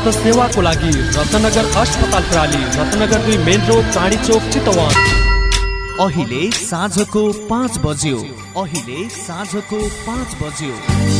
उत्कृष्ट सेवाको लागि रत्नगर अस्पताल प्राली रत्नगर दुई मेन रोड चाँडी चोक चितवन। अहिले साँझको पाँच बज्यो। अहिले साँझको पाँच बज्यो।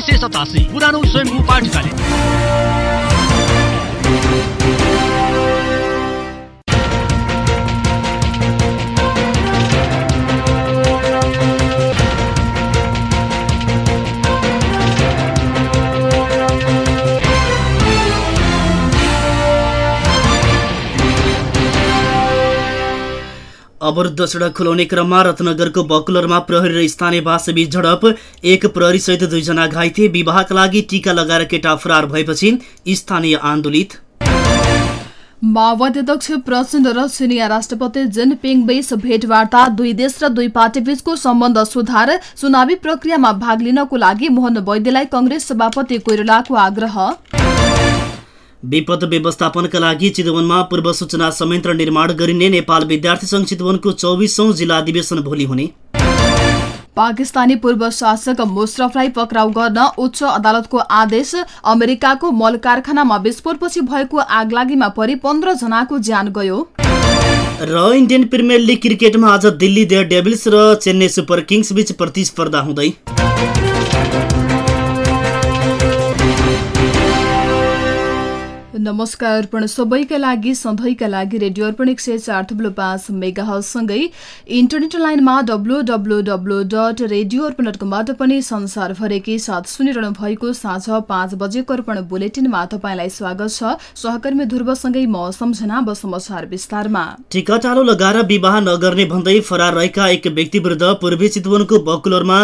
सय सतासी पुरानो स्वयम्भू पाठशाला अवरुद्ध सडक खुलाउने क्रममा रत्नगरको बकुलरमा प्रहरी र स्थानीय बीच झडप। एक प्रहरी सहित दुईजना घाइते विवाहका लागि टीका लगाएर केटा फरार भएपछि स्थानीय आन्दोलित। माओवादी अध्यक्ष प्रचण्ड र चिनिया राष्ट्रपति जिनपिङ बीच भेटवार्ता दुई देश र दुई पार्टी बीचको सम्बन्ध सुधार चुनावी प्रक्रियामा भाग लिनको लागि मोहन वैद्यलाई कंग्रेस सभापति कोइरालाको आग्रह। विपद व्यवस्थापनका लागि चितवनमा पूर्व सूचना संयन्त्र निर्माण गरिने नेपाल विद्यार्थी संघ चितवनको चौबिसौं जिल्ला अधिवेशन भोलि हुने पाकिस्तानी पूर्व शासक मुशरफलाई पक्राउ गर्न उच्च अदालतको आदेश अमेरिकाको मल कारखानामा विस्फोटपछि भएको आगलागीमा परि पन्ध्र जनाको ज्यान गयो र इन्डियन प्रिमियर लिग क्रिकेटमा आज दिल्ली डेयर डेभिल्स र चेन्नई सुपर किङ्स बीच प्रतिस्पर्धा हुँदै नमस्कार अर्पण सबैका लागि सधैँका लागि रेडियो अर्पण एक सय चार थुप्लो पाँच मेगाहलसँगै इन्टरनेट लाइनमा W W W dot radio Arpan dot कमबाट पनि संसारभरिकै साथ सुनिरहनु भएको साँझ पाँच बजेको अर्पण बुलेटिनमा तपाईँलाई स्वागत छ। सहकर्मी ध्रुवसँगै म सम्झना अब समाचार विस्तारमा टिकाटालो लगाएर विवाह नगर्ने भन्दै फरार रहेका एक व्यक्ति विरुद्ध पूर्वी चितवनको बकुलरमा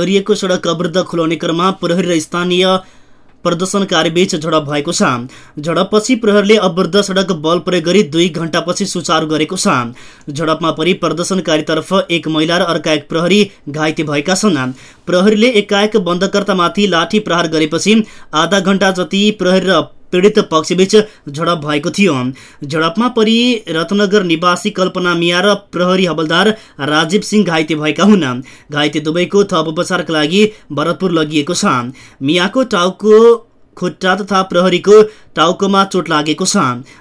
गरिएको सडक अवरुद्ध खुलाउने क्रममा प्रहरी र स्थानीय प्रदर्शनकारी बीच झडप भएको छ। झडपपछि प्रहरीले अवरुद्ध सडक बल प्रयोग गरी दुई घण्टापछि सुचारू गरेको छ। झडपमा परि प्रदर्शनकारीतर्फ एक महिला र अर्का एक प्रहरी घाइते भएका छन्। प्रहरीले एकाएक बन्दकर्तामाथि लाठी प्रहार गरेपछि आधा घण्टा जति प्रहरी र पीडित पक्षबीच झडप भएको थियो। झडपमा परि रत्नगर निवासी कल्पना मिया र प्रहरी हवलदार राजीव सिंह घाइते भएका हुन्। घाइते दुवैको थप उपचारका लागि भरतपुर लगिएको छ। मियाको टाउको खुट्टा तथा प्रहरीको टाउकोमा चोट लागेको छ।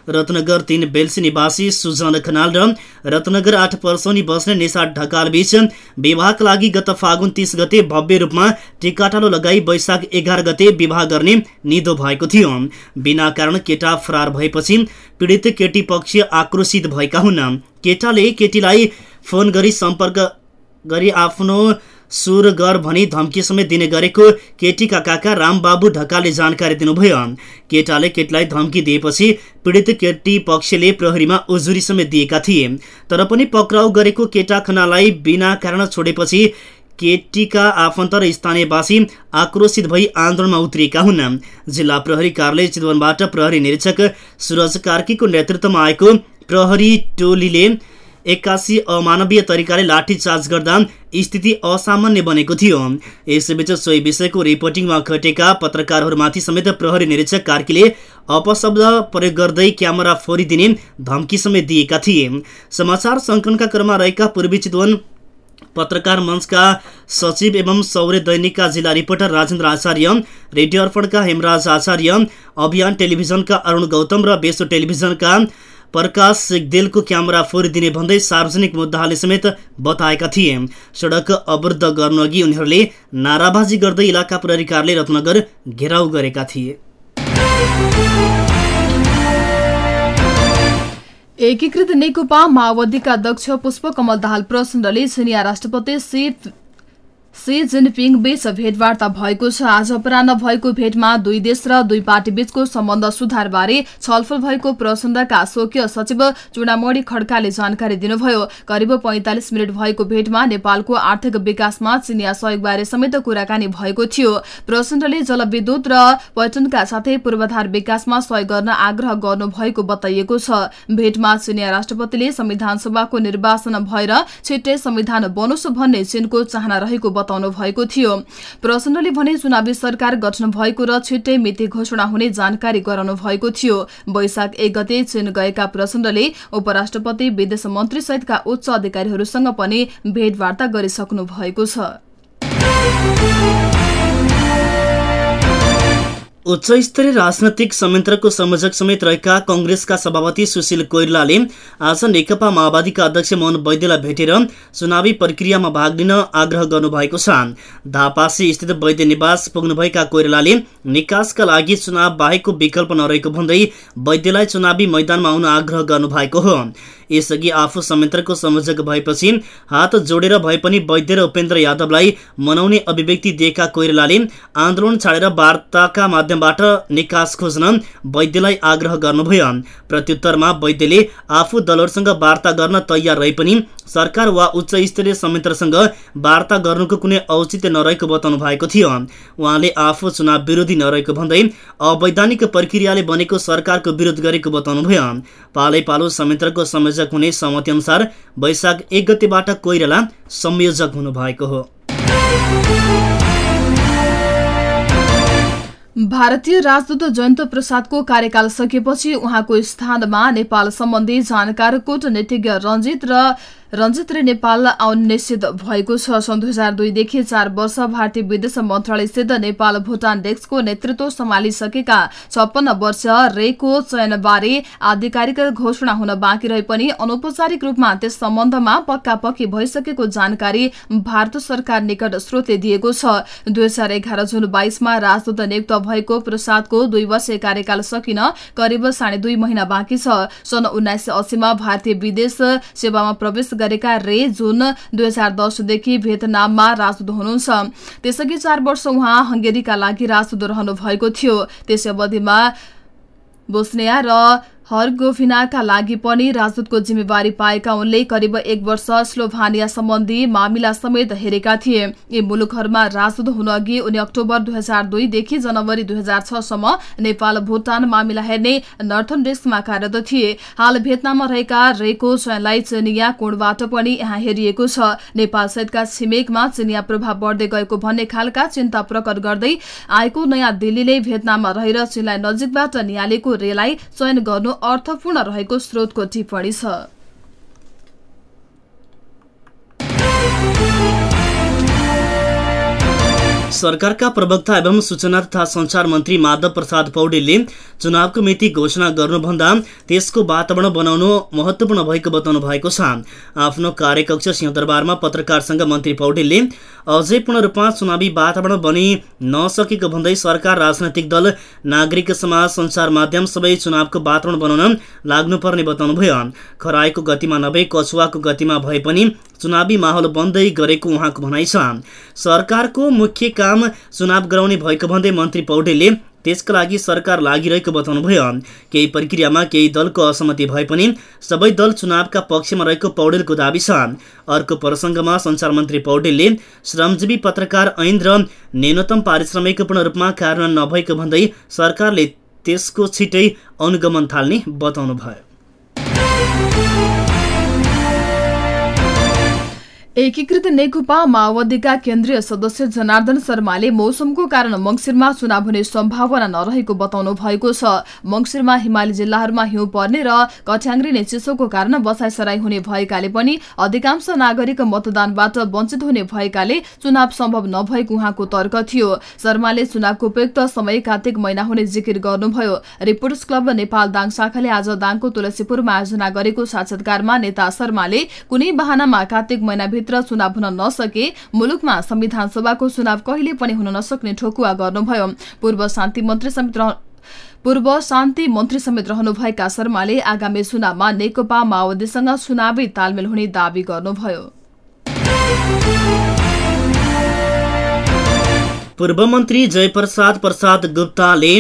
रत्नगर तीन बेल्सी निवासी सुजन खनाल र रत्नगर आठ पर्सौनी बस्ने निशा ढकाल बीच विवाहका लागि गत फागुन तीस गते भव्य रूपमा टिकाटालो लगाई वैशाख एघार गते विवाह गर्ने निधो भएको थियो। बिना कारण केटा फरार भएपछि पीडित केटी पक्ष आक्रोशित भएका हुन्। केटाले केटीलाई फोन गरी सम्पर्क गरी आफ्नो सुर गर भनी धम्की समेत दिने गरेको केटीका काका रामबाबु ढकालले जानकारी दिनुभयो। केटाले केटीलाई धम्की दिएपछि पीडित केटी पक्षले प्रहरीमा उजुरी समेत दिएका थिए। तर पनि पक्राउ गरेको केटा खनालाई बिना कारण छोडेपछि केटीका आफन्त र स्थानीयवासी आक्रोशित भई आन्दोलनमा उत्रिएका हुन्। जिल्ला प्रहरी कार्यालय चितवनबाट प्रहरी निरीक्षक सुरज कार्कीको नेतृत्वमा आएको प्रहरी टोलीले एक्कासी अमानवीय तरिकाले लाठीचार्ज गर्दा स्थिति असामान्य बनेको थियो। यसैबीच सोही विषयको रिपोर्टिङमा खटेका पत्रकारहरूमाथि समेत प्रहरी निरीक्षक कार्कीले अपशब्द प्रयोग गर्दै क्यामेरा फोरिदिने धम्की समेत दिएका थिए। समाचार सङ्कलनका क्रममा रहेका पूर्वी चितवन पत्रकार मञ्चका सचिव एवं सौर्य दैनिकका जिल्ला रिपोर्टर राजेन्द्र आचार्य रेडियो अर्पणका हेमराज आचार्य अभियान टेलिभिजनका अरुण गौतम र बेसो टेलिभिजनका प्रकाश सिगदेलको क्यामेरा फोरिदिने भन्दै सार्वजनिक मुद्दाहरूले समेत बताएका थिए। सडक अवरुद्ध गर्नुअघि उनीहरूले नाराबाजी गर्दै इलाका प्रहरी कार्यालय रत्नगर घेराउ गरेका थिए। एकीकृत नेकपा माओवादीका अध्यक्ष पुष्पकमल दाहाल प्रचण्डले चिनिया राष्ट्रपति सी सी जिनपिङ बीच भेटवार्ता भएको छ। आज अपरान्न भएको भेटमा दुई देश र दुई पार्टी बीचको सम्बन्ध सुधारबारे छलफल भएको प्रचण्डका स्वकीय सचिव चुडामणी खड्काले जानकारी दिनुभयो। करिब पैंतालिस मिनट भएको भेटमा नेपालको आर्थिक विकासमा चिनिया सहयोगबारे समेत कुराकानी भएको थियो। प्रचण्डले जलविद्युत र पर्यटनका साथै पूर्वाधार विकासमा सहयोग गर्न आग्रह गर्नुभएको बताइएको छ। भेटमा चिनिया राष्ट्रपतिले संविधान सभाको निर्वाचन भएर छिट्टै संविधान बनोस् भन्ने चीनको चाहना रहेको बताउनु भएको थियो। प्रचण्डले भने चुनावी सरकार गठन भएको र छिट्टै मिति घोषणा हुने जानकारी गराउनु भएको थियो। वैशाख एक गते चीन गएका प्रचण्डले उपराष्ट्रपति विदेश मन्त्री सहितका उच्च अधिकारीहरूसँग पनि भेटवार्ता गरिसक्नु भएको छ। उच्च स्तरीय राजनैतिक संयन्त्रको संयोजक समेत रहेका कंग्रेसका सभापति सुशील कोइरलाले आज नेकपा माओवादीका अध्यक्ष मोहन वैद्यलाई भेटेर चुनावी प्रक्रियामा भाग लिन आग्रह गर्नुभएको छ। धापासी स्थित वैद्य निवास पुग्नुभएका कोइरालाले निकासका लागि चुनाव बाहेकको विकल्प नरहेको भन्दै वैद्यलाई चुनावी मैदानमा आउन आग्रह गर्नुभएको हो। यसअघि आफू संयन्त्रको संयोजक भएपछि हात जोडेर भए पनि वैद्य र उपेन्द्र यादवलाई मनाउने अभिव्यक्ति दिएका कोइरालाले आन्दोलन छाडेर वार्ताका माध्यमबाट निकास खोज्न वैद्यलाई आग्रह गर्नुभयो। प्रत्युत्तरमा वैद्यले आफू दलहरूसँग वार्ता गर्न तयार रहे पनि सरकार वा उच्च स्तरीय संयन्त्रसँग वार्ता गर्नुको कुनै औचित्य नरहेको बताउनु भएको थियो। उहाँले आफू चुनाव विरोधी नरहेको भन्दै अवैधानिक प्रक्रियाले बनेको सरकारको विरोध गरेको बताउनुभयो। पालै पालो संयन्त्रको हुने सहमति अनुसार वैशाख एक गतेबाट कोइराला संयोजक हुनुभएको हो। भारतीय राजदूत जयन्त प्रसादको कार्यकाल सकिएपछि उहाँको स्थानमा नेपाल सम्बन्धी जानकार कूटनीतिज्ञ रञ्जित र रञ्जित रे नेपाल आउन निश्चित भएको छ। सन् दुई हजार दुईदेखि चार वर्ष भारतीय विदेश मन्त्रालयसित नेपाल भूटान डेस्कको नेतृत्व सम्हालिसकेका छप्पन्न वर्ष रेको चयनबारे आधिकारिक घोषणा हुन बाँकी रहे पनि अनौपचारिक रूपमा त्यस सम्बन्धमा पक्का पक्की भइसकेको जानकारी भारत सरकार निकट स्रोतले दिएको छ। दुई हजार एघार जुन बाइसमा राजदूत नियुक्त भएको प्रसादको दुई वर्षीय कार्यकाल सकिन करिब साढे दुई महिना बाँकी छ। सन् उन्नाइस सय भारतीय विदेश सेवामा प्रवेश गरेका रे जुन दुई हजार दसदेखि भियतनाममा राजदूत हुनुहुन्छ। त्यसअघि चार वर्ष उहाँ हंगेरीका लागि राजदूत रहनु भएको थियो। त्यसै अवधिमा बोस्निया र हरगोभिनाका लागि पनि राजदूतको जिम्मेवारी पाएका उनले करिब एक वर्ष स्लोभानिया सम्बन्धी मामिला समेत हेरेका थिए। यी मुलुकहरूमा राजदूत हुनुअघि उनी अक्टोबर दुई हजार दुईदेखि जनवरी दुई हजार छसम्म नेपाल भूटान मामिला हेर्ने नर्थन डेस्कमा कार्यरत थिए। हाल भियतनाममा रहेका रेको चयनलाई चिनिया कोणबाट पनि यहाँ हेरिएको छ। नेपाल सहितका छिमेकमा चिनिया प्रभाव बढ्दै गएको भन्ने खालका चिन्ता प्रकट गर्दै आएको नयाँ दिल्लीले भियतनाममा रहेर चीनलाई नजिकबाट निहालेको रेलाई चयन गर्नु अर्थपूर्ण रहेको स्रोतको टिप्पणी छ। सरकारका प्रवक्ता एवं सूचना तथा संचार मन्त्री माधव प्रसाद पौडेलले चुनावको मिति घोषणा गर्नुभन्दा त्यसको वातावरण बनाउनु महत्वपूर्ण भएको बताउनु भएको छ। आफ्नो कार्यकक्ष सिंहदरबारमा पत्रकारसँग मन्त्री पौडेलले अझै पूर्ण रूपमा चुनावी वातावरण बनि नसकेको भन्दै सरकार राजनैतिक दल नागरिक समाज सञ्चार माध्यम सबै चुनावको वातावरण बनाउन लाग्नुपर्ने बताउनुभयो। खराएको गतिमा नभई कछुवाको गतिमा भए पनि चुनावी माहौल बन्दै गरेको उहाँको भनाइ छ। सरकारको मुख्य काम चुनाव गराउने भएको भन्दै मन्त्री पौडेलले त्यसका लागि सरकार लागिरहेको बताउनुभयो। केही प्रक्रियामा केही दलको असहमति भए पनि सबै दल चुनावका पक्षमा रहेको पौडेलको दावी छ। अर्को प्रसङ्गमा सञ्चार मन्त्री पौडेलले श्रमजीवी पत्रकार ऐन र न्यूनतम पारिश्रमिक पूर्ण रूपमा कार्यान्वयन नभएको भन्दै सरकारले त्यसको छिटै अनुगमन थाल्ने बताउनुभयो। एकीकृत नेकपा माओवादीका केन्द्रीय सदस्य जनार्दन शर्माले मौसमको कारण मंगिरमा चुनाव हुने सम्भावना नरहेको बताउनु भएको छ। मंगिरमा हिमाली जिल्लाहरूमा हिउँ पर्ने र कठ्याङ्ग्रिने चिसोको कारण बसाइसराई हुने भएकाले पनि अधिकांश नागरिक मतदानबाट वञ्चित हुने भएकाले चुनाव सम्भव नभएको उहाँको तर्क थियो। शर्माले चुनावको उपयुक्त समय कार्तिक महिना हुने जिकिर गर्नुभयो। रिपोर्टर्स क्लब नेपाल दाङ शाखाले आज दाङको तुलसीपुरमा आयोजना गरेको साक्षात्कारमा नेता शर्माले कुनै बहानामा कार्तिक महिनाभित्र भित्र चुनाव हुन नसके मुलुकमा संविधान सभाको चुनाव कहिले पनि हुन नसक्ने ठोकुवा गर्नुभयो। पूर्व शान्ति मन्त्री समिति पूर्व शान्ति मन्त्री समेत रहनुभएका शर्माले आगामी चुनावमा नेकपा माओवादीसँग चुनावी तालमेल हुने दावी गर्नुभयो। पूर्व मन्त्री जयप्रसाद प्रसाद गुप्ताले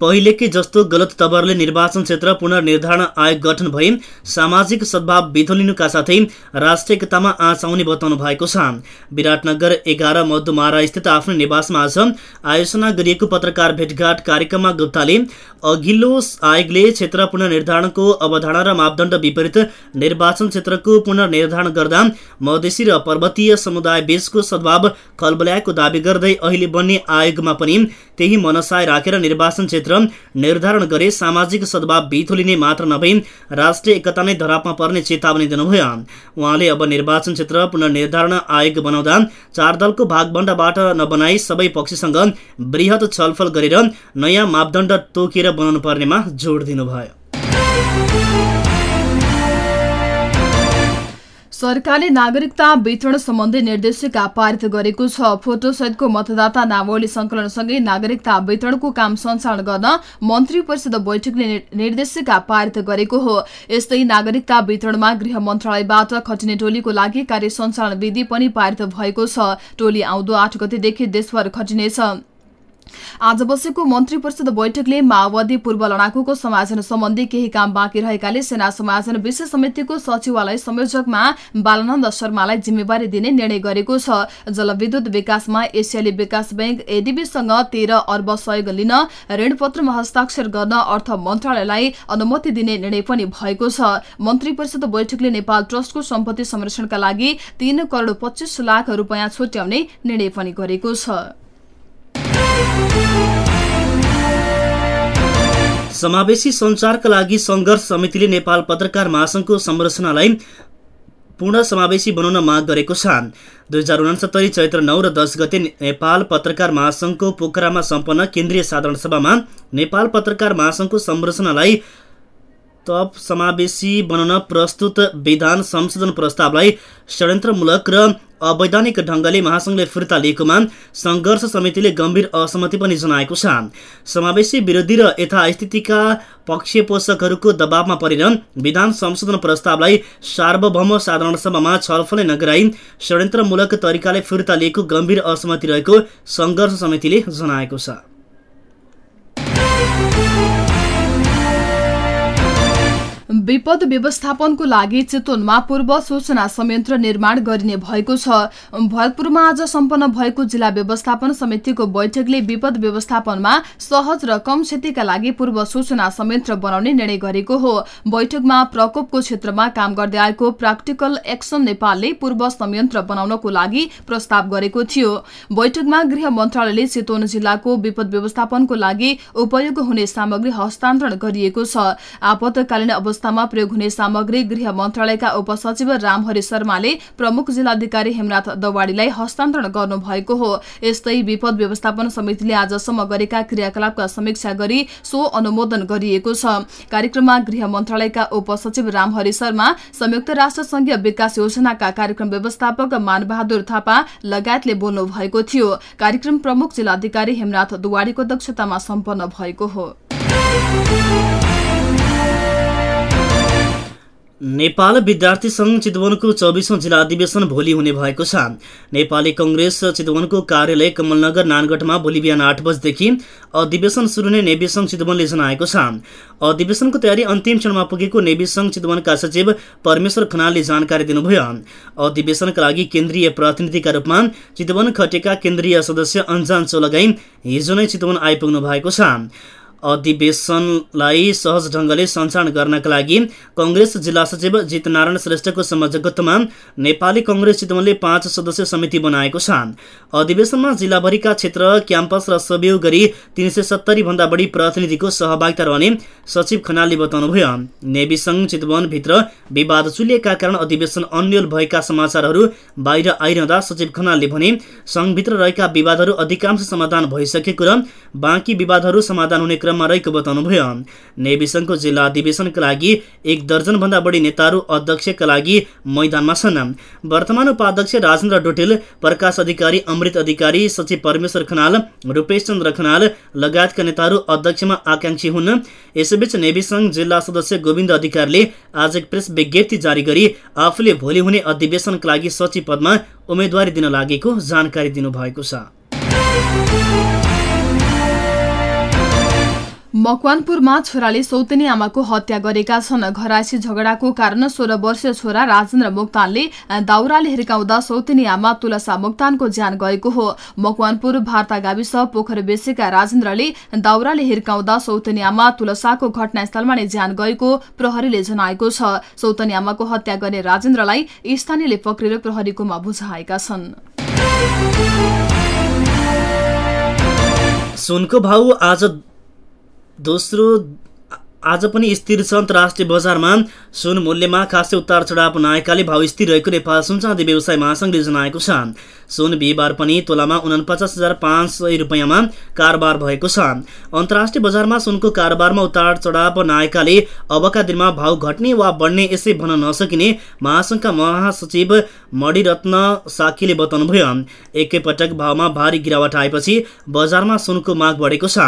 पहिलेकै जस्तो गलत तवरले निर्वाचन क्षेत्र पुनर्निर्धारण आयोग गठन भई सामाजिक सद्भाव बिथोलिनुका साथै राष्ट्रिय एकतामा आँच आउने बताउनु भएको छ। विराटनगर एघार मधुमारा स्थित आफ्नो निवासमा आज आयोजना गरिएको पत्रकार भेटघाट कार्यक्रममा गुप्ताले अघिल्लो आयोगले क्षेत्र पुनर्निर्धारणको अवधारणा र मापदण्ड विपरीत निर्वाचन क्षेत्रको पुनर्निर्धारण गर्दा मधेसी र पर्वतीय समुदाय बीचको सद्भाव खलबल्याएको दावी गर्दै अहिले बन्ने आयोगमा पनि त्यही मनसाय राखेर निर्वाचन क्षेत्र क्षेत्र निर्धारण गरे सामाजिक सद्भाव बिथोलिने मात्र नभई राष्ट्रिय एकता नै धरापमा पर्ने चेतावनी दिनुभयो। उहाँले अब निर्वाचन क्षेत्र पुनर्निर्धारण आयोग बनाउँदा चार दलको भागबण्डबाट नबनाई सबै पक्षसँग वृहत छलफल गरेर नयाँ मापदण्ड तोकिएर बनाउनु पर्नेमा जोड दिनुभयो। सरकारले नागरिकता वितरण सम्बन्धी निर्देशिका पारित गरेको छ। फोटोसहितको मतदाता नावली संकलनसँगै नागरिकता वितरणको काम सञ्चालन गर्न मन्त्री परिषद बैठकले निर्देशिका पारित गरेको हो। यस्तै नागरिकता वितरणमा गृह मन्त्रालयबाट खटिने टोलीको लागि कार्य सञ्चालन विधि पनि पारित भएको छ। टोली आउँदो आठ गतेदेखि देशभर खटिनेछ। आज बसेको मन्त्री परिषद बैठकले माओवादी पूर्व लडाकुको समाजन सम्बन्धी केही काम बाँकी रहेकाले सेना समाजन विशेष समितिको सचिवालय संयोजकमा बालानन्द शर्मालाई जिम्मेवारी दिने निर्णय गरेको छ। जलविद्युत विकासमा एसियाली विकास ब्याङ्क एडिबीसँग तेह्र अर्ब सहयोग लिन ऋणपत्रमा हस्ताक्षर गर्न अर्थ मन्त्रालयलाई अनुमति दिने निर्णय पनि भएको छ। मन्त्री परिषद बैठकले नेपाल ट्रस्टको सम्पत्ति संरक्षणका लागि तीन करोड़ पच्चीस लाख रूपियाँ छुट्याउने निर्णय पनि गरेको छ। समावेशी सञ्चारका लागि सङ्घर्ष समितिले नेपाल पत्रकार महासङ्घको संरचनालाई पूर्ण समावेशी बनाउन माग गरेको छ। दुई हजार उनासत्तरी चैत्र नौ र दस गते नेपाल पत्रकार महासङ्घको पोखरामा सम्पन्न केन्द्रीय साधारण सभामा नेपाल पत्रकार महासङ्घको संरचनालाई तप समावेशी बनाउन प्रस्तुत विधान संशोधन प्रस्तावलाई षड्यन्त्रमूलक र अवैधानिक ढङ्गले महासङ्घले फिर्ता लिएकोमा सङ्घर्ष समितिले गम्भीर असहमति पनि जनाएको छ। समावेशी विरोधी र यथास्थितिका पक्षपोषकहरूको दबावमा परेर विधान संशोधन प्रस्तावलाई सार्वभौम साधारण सभामा छलफलै नगराई षड्यन्त्रमूलक तरिकाले फिर्ता लिएको गम्भीर असहमति रहेको सङ्घर्ष समितिले जनाएको छ। विपद व्यवस्थापनको लागि चितवनमा पूर्व सूचना संयन्त्र निर्माण गरिने भएको छ। भरतपुरमा आज सम्पन्न भएको जिल्ला व्यवस्थापन समितिको बैठकले विपद व्यवस्थापनमा सहज र कम क्षतिका लागि पूर्व सूचना संयन्त्र बनाउने निर्णय गरेको हो। बैठकमा प्रकोपको क्षेत्रमा काम गर्दै आएको प्राक्टिकल एक्सन नेपालले पूर्व संयन्त्र बनाउनको लागि प्रस्ताव गरेको थियो। बैठकमा गृह मन्त्रालयले चितवन जिल्लाको विपद व्यवस्थापनको लागि उपयोग हुने सामग्री हस्तान्तरण गरिएको छ। आपतकालीन अवस्था अवस्थामा प्रयोग हुने सामग्री गृह मन्त्रालयका उपसचिव रामहरि शर्माले प्रमुख जिल्लाधिकारी हेमनाथ दवाड़ीलाई हस्तान्तरण गर्नुभएको हो। यस्तै विपद व्यवस्थापन समितिले आजसम्म गरेका क्रियाकलापका समीक्षा गरी सो अनुमोदन गरिएको छ। कार्यक्रममा गृह मन्त्रालयका उपसचिव रामहरि शर्मा संयुक्त राष्ट्र संघीय विकास योजनाका कार्यक्रम व्यवस्थापक मानबहादुर थापा लगायतले बोल्नु भएको थियो। कार्यक्रम प्रमुख जिल्लाधिकारी हेमनाथ दुवाड़ीको दक्षतामा सम्पन्न भएको हो। नेपाल विद्यार्थी सङ्घ चितवनको चौबिसौँ जिल्ला अधिवेशन भोलि हुने भएको छ। नेपाली कङ्ग्रेस चितवनको कार्यालय कमलनगर नानगढमा भोलि बिहान आठ बजेदेखि अधिवेशन सुरु हुने नेवी सङ्घ चितवनले जनाएको छ। अधिवेशनको तयारी अन्तिम चरणमा पुगेको नेवी सङ्घ चितवनका सचिव परमेश्वर खनालले जानकारी दिनुभयो। अधिवेशनका लागि केन्द्रीय प्रतिनिधिका रूपमा चितवन खटेका केन्द्रीय सदस्य अन्जान चोलगाई हिजो नै चितवन आइपुग्नु भएको छ। अधिवेशनलाई सहज ढङ्गले सञ्चालन गर्नका लागि कङ्ग्रेस जिल्ला सचिव जितनारायण श्रेष्ठको संयोजकत्वमा नेपाली कङ्ग्रेस चितवनले पाँच सदस्य समिति बनाएको छ अधिवेशनमा जिल्लाभरिका क्षेत्र क्याम्पस र सहयोग गरी तिन सय सत्तरी भन्दा बढी प्रतिनिधिको सहभागिता रहने सचिव खनालले बताउनुभयो। नेवी सङ्घ चितवनभित्र विवाद चुलिएका कारण अधिवेशन अन्यल भएका समाचारहरू बाहिर आइरहँदा सचिव खनालले भने सङ्घभित्र रहेका विवादहरू अधिकांश समाधान भइसकेको र बाँकी विवादहरू समाधान हुने क्रममा रहेको बताउनुभयो नेवी सङ्घको जिल्ला अधिवेशनका लागि एक दर्जनभन्दा बढी नेताहरू अध्यक्षका लागि मैदानमा छन्। वर्तमान उपाध्यक्ष राजेन्द्र डोटेल प्रकाश अधिकारी अमृत अधिकारी सचिव परमेश्वर खनाल रूपेश चन्द्र खनाल लगायतका नेताहरू अध्यक्षमा आकाङ्क्षी हुन्। यसैबीच नेवी सङ्घ जिल्ला सदस्य गोविन्द अधिकारीले आज एक प्रेस विज्ञप्ति जारी गरी आफूले भोलि हुने अधिवेशनका लागि सचिव पदमा उम्मेदवारी दिन लागेको जानकारी दिनुभएको छ। मकवानपुरमा छोराले सौतेनी आमाको हत्या गरेका छन्। घराइसी झगडाको कारण सोह्र वर्षीय छोरा राजेन्द्र मोक्तानले दाउराले हिर्काउँदा सौतेनी आमा तुलसा मोक्तानको ज्यान गएको हो। मकवानपुर भारता गाविस पोखर बेसेका राजेन्द्रले दाउराले हिर्काउँदा सौतेनी आमा तुलसाको घटनास्थलमा नै ज्यान गएको प्रहरीले जनाएको छ। सौतनी आमाको हत्या गर्ने राजेन्द्रलाई स्थानीयले पक्रेर प्रहरीकोमा बुझाएका छन्। सुनको भाउ आज दोस्रो आज पनि स्थिर छ अन्तर्राष्ट्रिय बजारमा। सुन मूल्यमा खासै उतार चढाव नआएकाले भाव स्थिर रहेको नेपाल सुनचाँदी व्यवसाय महासङ्घले जनाएको छ। सुन बिहिबार पनि तोलामा उनपचास हजार पाँच सय रुपियाँमा कारोबार भएको छ। अन्तर्राष्ट्रिय बजारमा सुनको कारोबारमा उतार चढाव नआएकाले अबका दिनमा भाव घट्ने वा बढ्ने यसै भन्न नसकिने महासङ्घका महासचिव मणिरत्न साकीले बताउनुभयो। एकैपटक भावमा भारी गिरावट आएपछि बजारमा सुनको माग बढेको छ।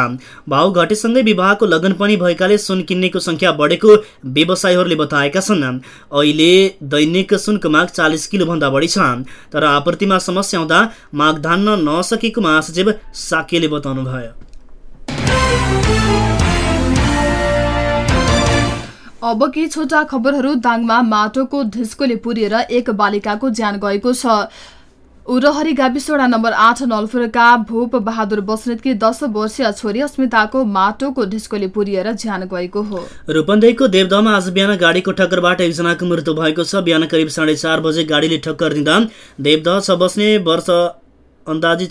भाव घटेसँगै विवाहको लगन पनि भएकाले सुन किन्नेको सङ्ख्या बढेको व्यवसायीहरूले बताएका छन्। अहिले दैनिक सुनको माग चालिस किलोभन्दा बढी छ। तर आपूर्तिमा समस्या समस्या हुँदा माग धान्न नसकेको महासचिव साकेले बताउनु भयो अब केही छोटा खबरहरू दाङमा माटोको धिस्कोले पुरिएर एक बालिकाको ज्यान गएको छ? उरहरी गाविसवडा नम्बर आठ नलफुरका भूप बहादुर बस्नेतकी दस वर्षीय छोरी अस्मिताको माटोको ढिस्कोले पुरिएर ज्यान गएको हो। रूपन्देहीको देवदहमा आज बिहान गाडीको ठक्करबाट एकजनाको मृत्यु भएको छ। बिहान करिब साढे चार बजे गाडीले ठक्कर दिँदा देवदह छ बस्ने वर्ष अन्दाजी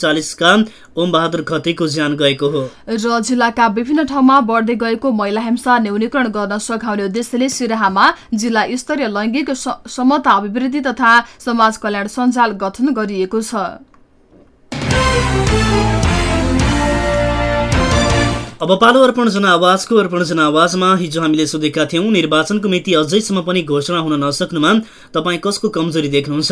ओम बहादुर खतीको ज्यान गएको हो। र जिल्लाका विभिन्न ठाउँमा बढ्दै गएको महिला हिंसा न्यूनीकरण गर्न सघाउने उद्देश्यले सिराहामा जिल्ला स्तरीय लैङ्गिक समता अभिवृद्धि तथा समाज कल्याण सञ्जाल गठन गरिएको छ। अब पालो अर्पण जनावाजको अर्पण जनावाजमा हिजो हामीले सोधेका थियौँ निर्वाचनको मिति अझैसम्म पनि घोषणा हुन नसक्नुमा तपाईँ कसको कमजोरी देख्नुहुन्छ?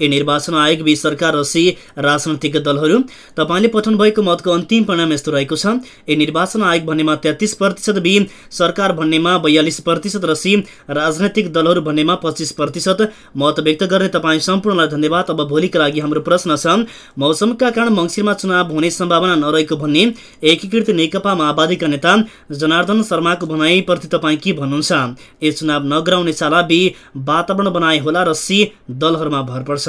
ए निर्वाचन आयोग बी सरकार र सी राजनैतिक दलहरू तपाईँले पठाउनु भएको मतको अन्तिम परिणाम यस्तो रहेको छ? ए निर्वाचन आयोग भन्नेमा तेत्तिस प्रतिशत बी सरकार भन्नेमा बयालिस प्रतिशत र सी राजनैतिक दलहरू भन्नेमा पच्चिस प्रतिशत। मत व्यक्त गर्ने तपाईँ सम्पूर्णलाई धन्यवाद। अब भोलिका लागि हाम्रो प्रश्न छ मौसमका कारण मङ्सिरमा चुनाव हुने सम्भावना नरहेको भन्ने एकीकृत नेकपा माओवादीका नेता जनार्दन शर्माको भनाइप्रति तपाईँ के भन्नुहुन्छ? ए चुनाव नगराउने चाला बी वातावरण बनाए होला र सी दलहरूमा भर पर्छ।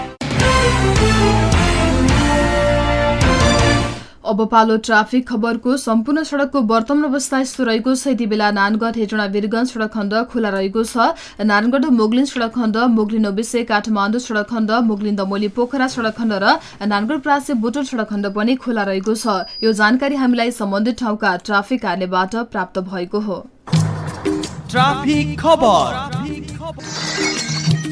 अब पालो ट्राफिक खबरको सम्पूर्ण सड़कको वर्तमान अवस्था यस्तो रहेको छ। यति बेला नानगढ हेटोडा वीरगंज सड़क खण्ड खुला रहेको छ। नारायणगढ मोगलिन सड़क खण्ड मोगलिन ओबिसे काठमाडौँ सड़क खण्ड मोगलिन दमोली पोखरा सड़क खण्ड र नानगढ प्रासे बोटल सड़क खण्ड पनि खुला रहेको छ। यो जानकारी हामीलाई सम्बन्धित ठाउँका ट्राफिक कार्यबाट प्राप्त भएको हो।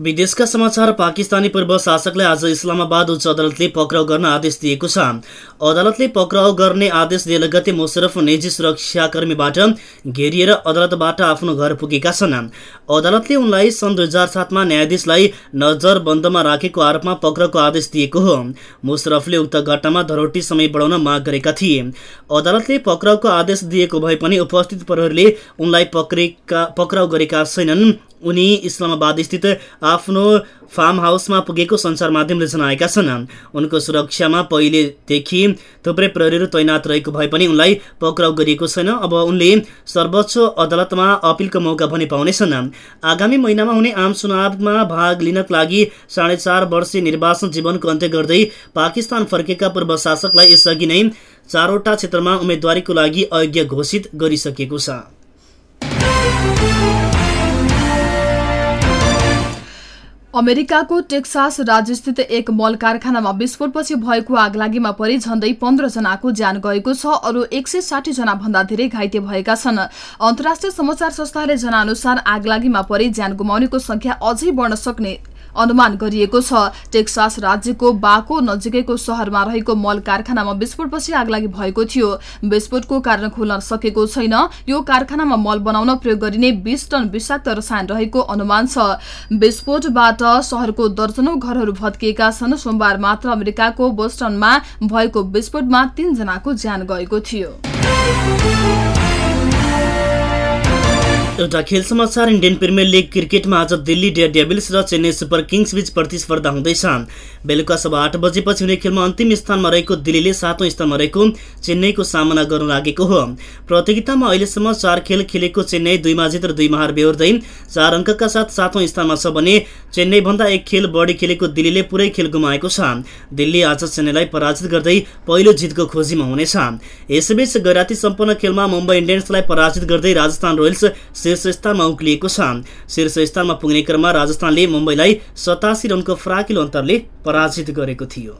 विदेशका समाचार पाकिस्तानी पूर्व शासकलाई आज इस्लामाबाद उच्च अदालतले पक्राउ गर्न आदेश दिएको छ। अदालतले पक्राउ गर्ने आदेश दिए लगत्तै मोशरफ निजी सुरक्षाकर्मीबाट घेरिएर अदालतबाट आफ्नो घर पुगेका छन्। अदालतले उनलाई सन् दुई हजार सातमा न्यायाधीशलाई नजरबन्दमा राखेको आरोपमा पक्राउको आदेश दिएको हो। मुशरफले उक्त घटनामा धरोटी समय बढाउन माग गरेका थिए। अदालतले पक्राउको आदेश दिएको भए पनि उपस्थित प्रहरीले उनलाई पक्रेका पक्राउ गरेका छैनन्। उनी इस्लामाबाद स्थित आफ्नो फार्म हाउसमा पुगेको सञ्चार माध्यमले जनाएका छन्। उनको सुरक्षामा पहिलेदेखि थुप्रै प्रहरीहरू तैनात रहेको भए पनि उनलाई पक्राउ गरिएको छैन। अब उनले सर्वोच्च अदालतमा अपिलको मौका पनि पाउनेछन्। आगामी महिनामा हुने आम चुनावमा भाग लिनका लागि साढे चार वर्षीय निर्वाचन जीवनको अन्त्य गर्दै पाकिस्तान फर्केका पूर्व शासकलाई यसअघि नै चारवटा क्षेत्रमा उम्मेद्वारीको लागि अयोग्य घोषित गरिसकेको छ। अमेरिकाको टेक्सास राज्यस्थित एक मल कारखानामा विस्फोटपछि भएको आगलागीमा परि झण्डै जनाको ज्यान गएको छ। अरू एक सय साठी भन्दा धेरै घाइते भएका छन्। अन्तर्राष्ट्रिय समाचार संस्थाले जनाअनुसार आगलागीमा परि ज्यान गुमाउनेको संख्या अझै बढ्न सक्ने अनुमान गरिएको छ। टेक्सास राज्यको बाको नजिकैको शहरमा रहेको मल कारखानामा विस्फोटपछि आगलागी भएको थियो। विस्फोटको कारण खोल्न सकेको छैन। यो कारखानामा मल बनाउन प्रयोग गरिने बीस टन विषाक्त रसायन रहेको अनुमान छ। विस्फोटबाट शहरको दर्जनौ घरहरू भत्किएका छन्। सोमबार मात्र अमेरिकाको बोस्टनमा भएको विस्फोटमा तीनजनाको ज्यान गएको थियो। एउटा खेल समाचार इन्डियन प्रिमियर लिग क्रिकेटमा आज दिल्ली डेयर र चेन्नई सुपर किङ्स बीच प्रतिस्पर्धा हुँदैछ बेलुका सभा आठ बजेपछि हुने खेलमा अन्तिम स्थानमा रहेको दिल्लीले सातौं स्थानमा रहेको चेन्नईको सामना गर्न लागेको हो। प्रतियोगितामा अहिलेसम्म चार खेल खेलेको चेन्नई दुईमा जित र दुईमा हार बेहोर्दै चार अङ्कका साथ सातौं स्थानमा छ भने चेन्नईभन्दा एक खेल बढी खेलेको दिल्लीले पुरै खेल गुमाएको छ। दिल्ली आज चेन्नईलाई पराजित गर्दै पहिलो जितको खोजीमा हुनेछ। यसैबीच गैराती सम्पन्न खेलमा मुम्बई इन्डियन्सलाई पराजित गर्दै राजस्थान रोयल्स शीर्ष स्थानमा उक्लिएको छ। शीर्ष स्थानमा पुग्ने क्रममा राजस्थानले मुम्बईलाई सतासी रनको फराकिलो अन्तरले पराजित गरेको थियो।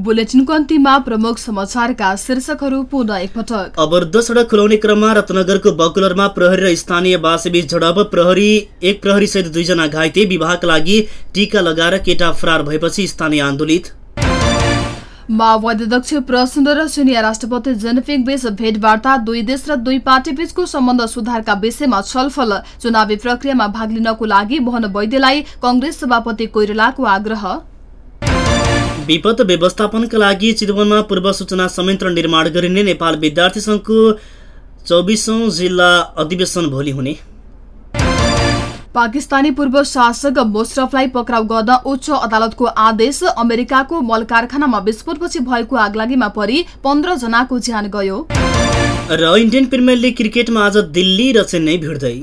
बुलेटिनको अन्तिममा प्रमुख समाचारका शीर्षकहरू पुनः एकपटक। अवरुद्ध सडक खुलाउने क्रममा रत्नगरको बकुलरमा प्रहरी र स्थानीय वासीबीच झडप प्रहरी एक प्रहरी सहित दुईजना घाइते विवाहका लागि टीका लगाएर केटा फरार भएपछि स्थानीय आन्दोलित। माओवादी अध्यक्ष प्रचण्ड र चिनिया राष्ट्रपति जेनफिङ बीच भेटवार्ता दुई देश र दुई पार्टी बीचको सम्बन्ध सुधारका विषयमा छलफल। चुनावी प्रक्रियामा भाग लिनको लागि मोहन वैद्यलाई कंग्रेस सभापति कोइरालाको आग्रह। विपद व्यवस्थापनका लागि चितवनमा पूर्व सूचना संयन्त्र निर्माण गरिने नेपाल विद्यार्थी संघको चौबिसौं जिल्ला अधिवेशन भोलि हुने। पाकिस्तानी पूर्व शासक मोशरफलाई पक्राउ गर्न उच्च अदालतको आदेश अमेरिकाको मल कारखानामा विस्फोटपछि भएको आगलागीमा परि पन्ध्र जनाको ज्यान गयो। र इन्डियन प्रिमियर लिग क्रिकेटमा आज दिल्ली र चेन्नई भिड्दै।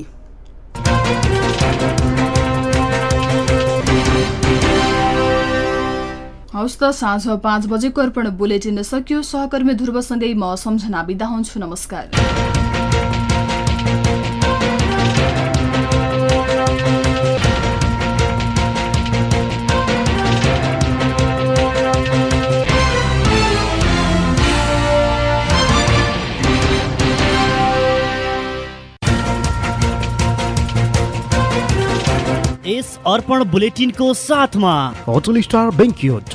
हवस् त साँझ पाँच बजेको अर्पण बुलेटिन सकियो सहकर्मी ध्रुवसँगै म सम्झना बिदा हुन्छु। नमस्कार। यस अर्पण बुलेटिनको साथमा होटल स्टार बेङ्क्युट